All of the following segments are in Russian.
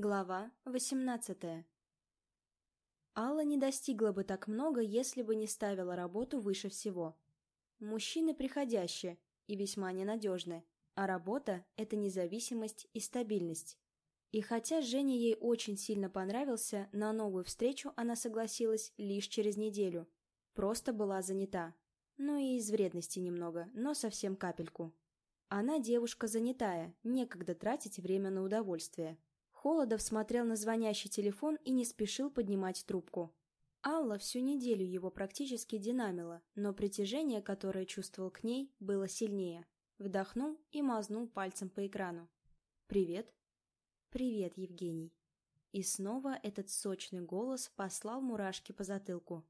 Глава 18 Алла не достигла бы так много, если бы не ставила работу выше всего. Мужчины приходящие и весьма ненадежны, а работа – это независимость и стабильность. И хотя Женя ей очень сильно понравился, на новую встречу она согласилась лишь через неделю. Просто была занята. Ну и из вредности немного, но совсем капельку. Она девушка занятая, некогда тратить время на удовольствие. Холодов смотрел на звонящий телефон и не спешил поднимать трубку. Алла всю неделю его практически динамила, но притяжение, которое чувствовал к ней, было сильнее. Вдохнул и мазнул пальцем по экрану. «Привет». «Привет, Евгений». И снова этот сочный голос послал мурашки по затылку.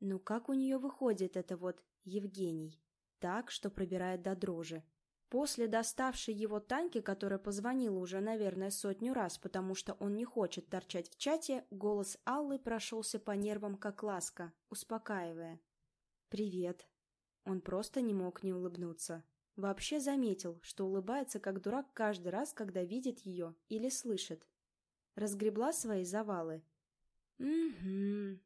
Ну как у нее выходит это вот «Евгений»? Так, что пробирает до дрожи. После доставшей его Таньки, которая позвонила уже, наверное, сотню раз, потому что он не хочет торчать в чате, голос Аллы прошелся по нервам как ласка, успокаивая. «Привет». Он просто не мог не улыбнуться. Вообще заметил, что улыбается как дурак каждый раз, когда видит ее или слышит. Разгребла свои завалы. «Угу».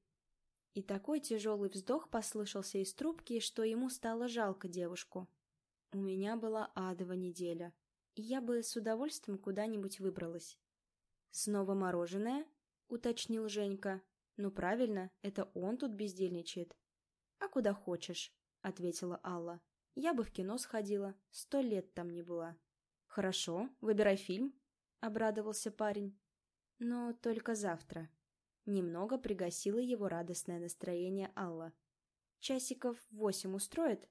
И такой тяжелый вздох послышался из трубки, что ему стало жалко девушку. У меня была адова неделя, я бы с удовольствием куда-нибудь выбралась. «Снова мороженое?» — уточнил Женька. «Ну правильно, это он тут бездельничает». «А куда хочешь», — ответила Алла. «Я бы в кино сходила, сто лет там не была». «Хорошо, выбирай фильм», — обрадовался парень. «Но только завтра». Немного пригасило его радостное настроение Алла. «Часиков восемь устроит?»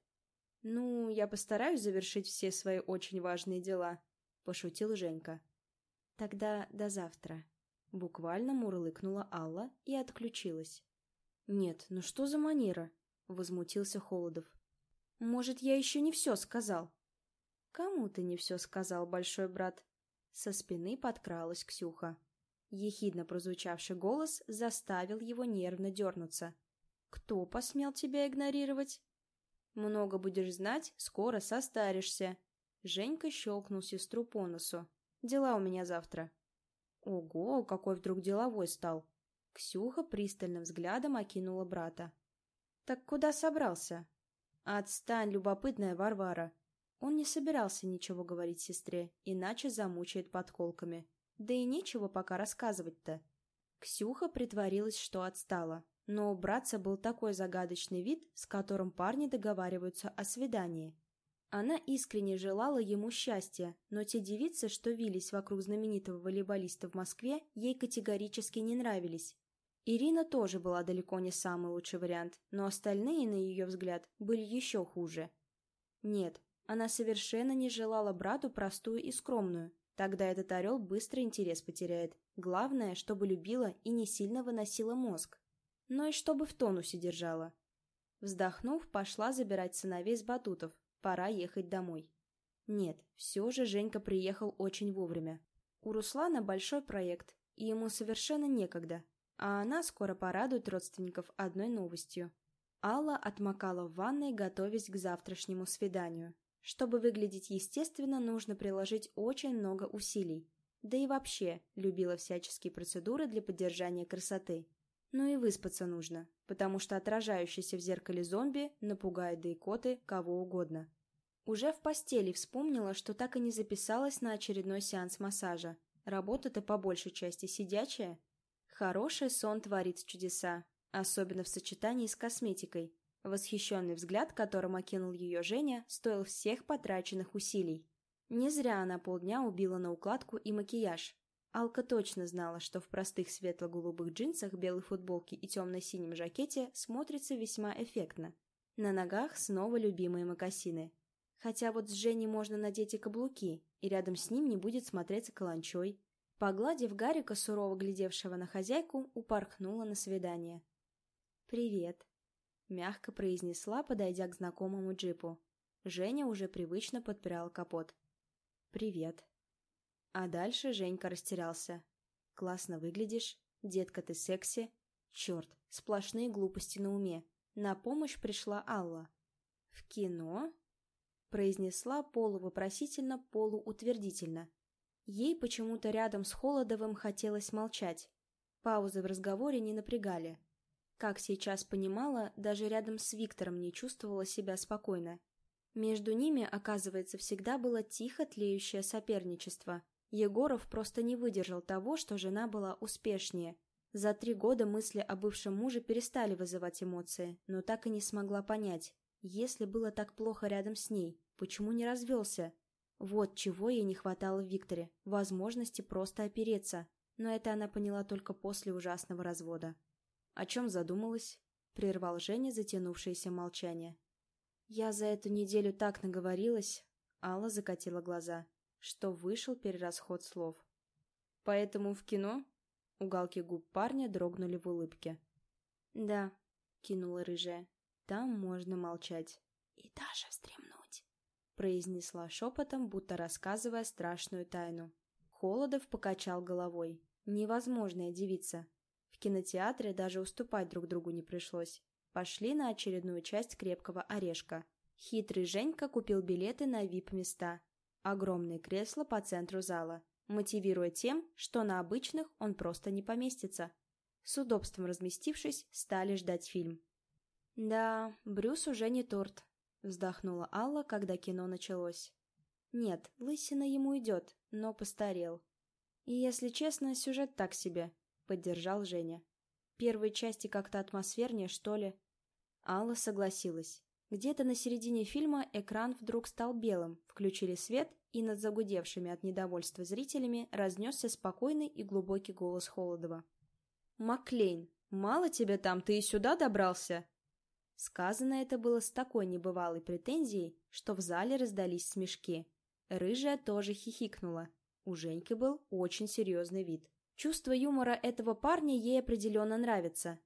«Ну, я постараюсь завершить все свои очень важные дела», — пошутил Женька. «Тогда до завтра», — буквально мурлыкнула Алла и отключилась. «Нет, ну что за манера?» — возмутился Холодов. «Может, я еще не все сказал?» «Кому ты не все сказал, большой брат?» Со спины подкралась Ксюха. Ехидно прозвучавший голос заставил его нервно дернуться. «Кто посмел тебя игнорировать?» Много будешь знать, скоро состаришься. Женька щелкнул сестру по носу. Дела у меня завтра. Ого, какой вдруг деловой стал. Ксюха пристальным взглядом окинула брата. Так куда собрался? Отстань, любопытная Варвара. Он не собирался ничего говорить сестре, иначе замучает подколками. Да и нечего пока рассказывать-то. Ксюха притворилась, что отстала, но у братца был такой загадочный вид, с которым парни договариваются о свидании. Она искренне желала ему счастья, но те девицы, что вились вокруг знаменитого волейболиста в Москве, ей категорически не нравились. Ирина тоже была далеко не самый лучший вариант, но остальные, на ее взгляд, были еще хуже. Нет, она совершенно не желала брату простую и скромную. Тогда этот орел быстро интерес потеряет. Главное, чтобы любила и не сильно выносила мозг но и чтобы в тонусе держала. Вздохнув, пошла забирать сыновей с батутов. Пора ехать домой. Нет, все же Женька приехал очень вовремя. У Руслана большой проект, и ему совершенно некогда. А она скоро порадует родственников одной новостью. Алла отмокала в ванной, готовясь к завтрашнему свиданию. Чтобы выглядеть естественно, нужно приложить очень много усилий. Да и вообще, любила всяческие процедуры для поддержания красоты. Ну и выспаться нужно, потому что отражающийся в зеркале зомби напугает да икоты кого угодно. Уже в постели вспомнила, что так и не записалась на очередной сеанс массажа. Работа-то по большей части сидячая. Хороший сон творит чудеса, особенно в сочетании с косметикой. Восхищенный взгляд, которым окинул ее Женя, стоил всех потраченных усилий. Не зря она полдня убила на укладку и макияж. Алка точно знала, что в простых светло-голубых джинсах, белой футболке и темно-синем жакете смотрится весьма эффектно. На ногах снова любимые мокасины. Хотя вот с Женей можно надеть и каблуки, и рядом с ним не будет смотреться каланчой. Погладив Гарика, сурово глядевшего на хозяйку, упорхнула на свидание. «Привет», — мягко произнесла, подойдя к знакомому джипу. Женя уже привычно подпирал капот. «Привет», а дальше Женька растерялся. «Классно выглядишь. Детка, ты секси. Черт, сплошные глупости на уме. На помощь пришла Алла. «В кино?» произнесла полувопросительно, полуутвердительно. Ей почему-то рядом с Холодовым хотелось молчать. Паузы в разговоре не напрягали. Как сейчас понимала, даже рядом с Виктором не чувствовала себя спокойно. Между ними, оказывается, всегда было тихо тлеющее соперничество. Егоров просто не выдержал того, что жена была успешнее. За три года мысли о бывшем муже перестали вызывать эмоции, но так и не смогла понять, если было так плохо рядом с ней, почему не развелся? Вот чего ей не хватало в Викторе – возможности просто опереться. Но это она поняла только после ужасного развода. «О чем задумалась?» – прервал Женя затянувшееся молчание. «Я за эту неделю так наговорилась», — Алла закатила глаза, что вышел перерасход слов. «Поэтому в кино?» Уголки губ парня дрогнули в улыбке. «Да», — кинула рыжая, — «там можно молчать». «И даже встремнуть», — произнесла шепотом, будто рассказывая страшную тайну. Холодов покачал головой. «Невозможная девица. В кинотеатре даже уступать друг другу не пришлось пошли на очередную часть «Крепкого орешка». Хитрый Женька купил билеты на вип-места. Огромные кресла по центру зала, мотивируя тем, что на обычных он просто не поместится. С удобством разместившись, стали ждать фильм. «Да, Брюс уже не торт», — вздохнула Алла, когда кино началось. «Нет, лысина ему идет, но постарел. И, если честно, сюжет так себе», — поддержал Женя. «Первые части как-то атмосфернее, что ли?» Алла согласилась. Где-то на середине фильма экран вдруг стал белым, включили свет, и над загудевшими от недовольства зрителями разнесся спокойный и глубокий голос Холодова. «Маклейн, мало тебя там, ты и сюда добрался?» Сказано это было с такой небывалой претензией, что в зале раздались смешки. Рыжая тоже хихикнула. У Женьки был очень серьезный вид. Чувство юмора этого парня ей определенно нравится,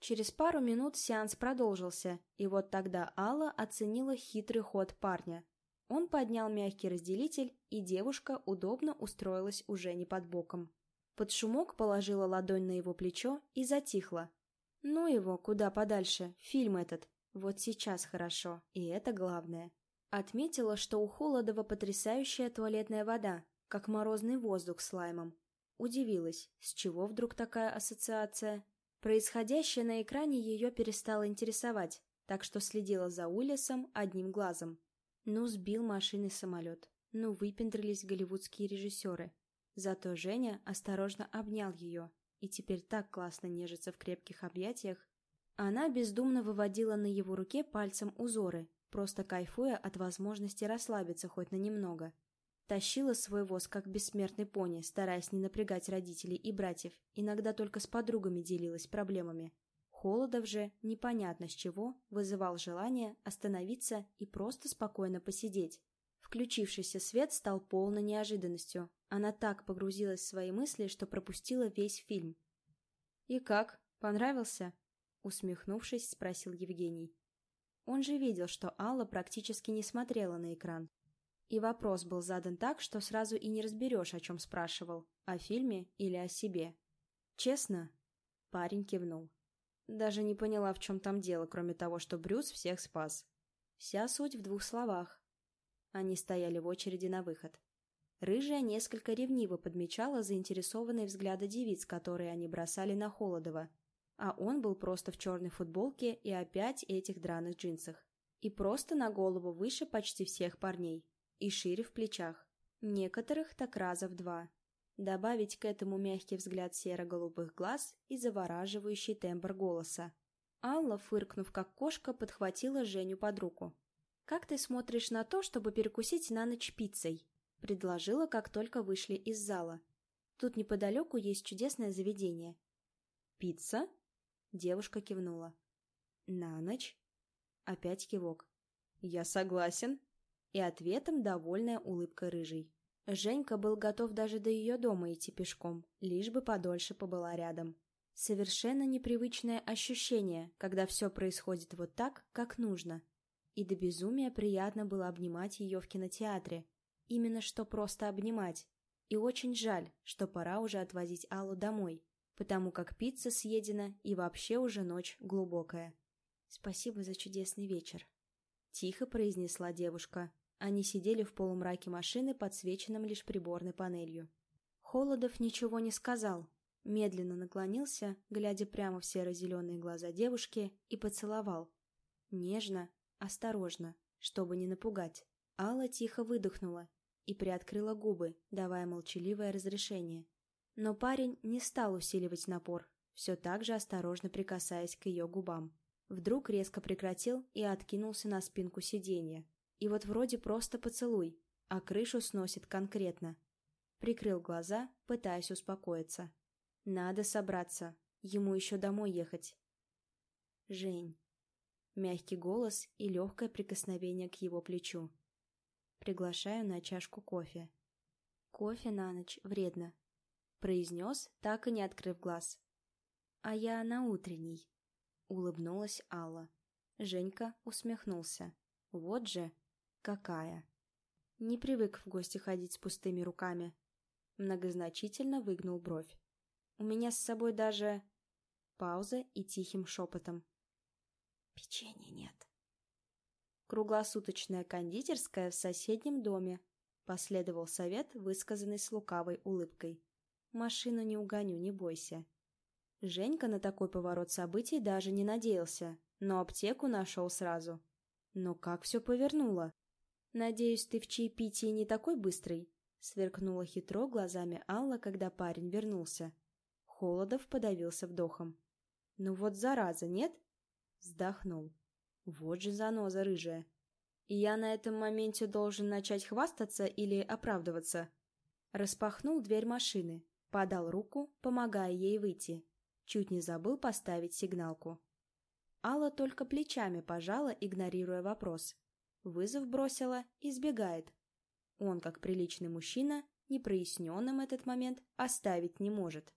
Через пару минут сеанс продолжился, и вот тогда Алла оценила хитрый ход парня. Он поднял мягкий разделитель, и девушка удобно устроилась уже не под боком. Под шумок положила ладонь на его плечо и затихла. Ну его, куда подальше, фильм этот. Вот сейчас хорошо, и это главное. Отметила, что у Холодова потрясающая туалетная вода, как морозный воздух с лаймом. Удивилась, с чего вдруг такая ассоциация? Происходящее на экране ее перестало интересовать, так что следила за Уиллисом одним глазом. Ну, сбил машины самолет. Ну, выпендрились голливудские режиссеры. Зато Женя осторожно обнял ее, и теперь так классно нежится в крепких объятиях. Она бездумно выводила на его руке пальцем узоры, просто кайфуя от возможности расслабиться хоть на немного. Тащила свой воз, как бессмертный пони, стараясь не напрягать родителей и братьев, иногда только с подругами делилась проблемами. Холодов же, непонятно с чего, вызывал желание остановиться и просто спокойно посидеть. Включившийся свет стал полной неожиданностью. Она так погрузилась в свои мысли, что пропустила весь фильм. «И как? Понравился?» Усмехнувшись, спросил Евгений. Он же видел, что Алла практически не смотрела на экран. И вопрос был задан так, что сразу и не разберешь, о чем спрашивал, о фильме или о себе. «Честно?» Парень кивнул. Даже не поняла, в чем там дело, кроме того, что Брюс всех спас. Вся суть в двух словах. Они стояли в очереди на выход. Рыжая несколько ревниво подмечала заинтересованные взгляды девиц, которые они бросали на Холодова. А он был просто в черной футболке и опять этих драных джинсах. И просто на голову выше почти всех парней и шире в плечах. Некоторых так раза в два. Добавить к этому мягкий взгляд серо-голубых глаз и завораживающий тембр голоса. Алла, фыркнув как кошка, подхватила Женю под руку. «Как ты смотришь на то, чтобы перекусить на ночь пиццей?» Предложила, как только вышли из зала. «Тут неподалеку есть чудесное заведение». «Пицца?» Девушка кивнула. «На ночь?» Опять кивок. «Я согласен», и ответом довольная улыбка рыжей. Женька был готов даже до ее дома идти пешком, лишь бы подольше побыла рядом. Совершенно непривычное ощущение, когда все происходит вот так, как нужно. И до безумия приятно было обнимать ее в кинотеатре. Именно что просто обнимать. И очень жаль, что пора уже отвозить Аллу домой, потому как пицца съедена и вообще уже ночь глубокая. «Спасибо за чудесный вечер», — тихо произнесла девушка. Они сидели в полумраке машины, подсвеченном лишь приборной панелью. Холодов ничего не сказал, медленно наклонился, глядя прямо в серо-зеленые глаза девушки, и поцеловал. Нежно, осторожно, чтобы не напугать. Алла тихо выдохнула и приоткрыла губы, давая молчаливое разрешение. Но парень не стал усиливать напор, все так же осторожно прикасаясь к ее губам. Вдруг резко прекратил и откинулся на спинку сиденья. И вот вроде просто поцелуй, а крышу сносит конкретно. Прикрыл глаза, пытаясь успокоиться. Надо собраться, ему еще домой ехать. Жень. Мягкий голос и легкое прикосновение к его плечу. Приглашаю на чашку кофе. Кофе на ночь вредно. Произнес, так и не открыв глаз. А я на утренний. Улыбнулась Алла. Женька усмехнулся. Вот же, какая. Не привык в гости ходить с пустыми руками. Многозначительно выгнул бровь. У меня с собой даже... Пауза и тихим шепотом. Печенья нет. Круглосуточная кондитерская в соседнем доме. Последовал совет, высказанный с лукавой улыбкой. Машину не угоню, не бойся. Женька на такой поворот событий даже не надеялся, но аптеку нашел сразу. Но как все повернуло? «Надеюсь, ты в чаепитии не такой быстрый?» Сверкнула хитро глазами Алла, когда парень вернулся. Холодов подавился вдохом. «Ну вот зараза, нет?» Вздохнул. «Вот же заноза рыжая. И я на этом моменте должен начать хвастаться или оправдываться?» Распахнул дверь машины, подал руку, помогая ей выйти. Чуть не забыл поставить сигналку. Алла только плечами пожала, игнорируя вопрос. Вызов бросила и сбегает. Он, как приличный мужчина, непроясненным этот момент оставить не может.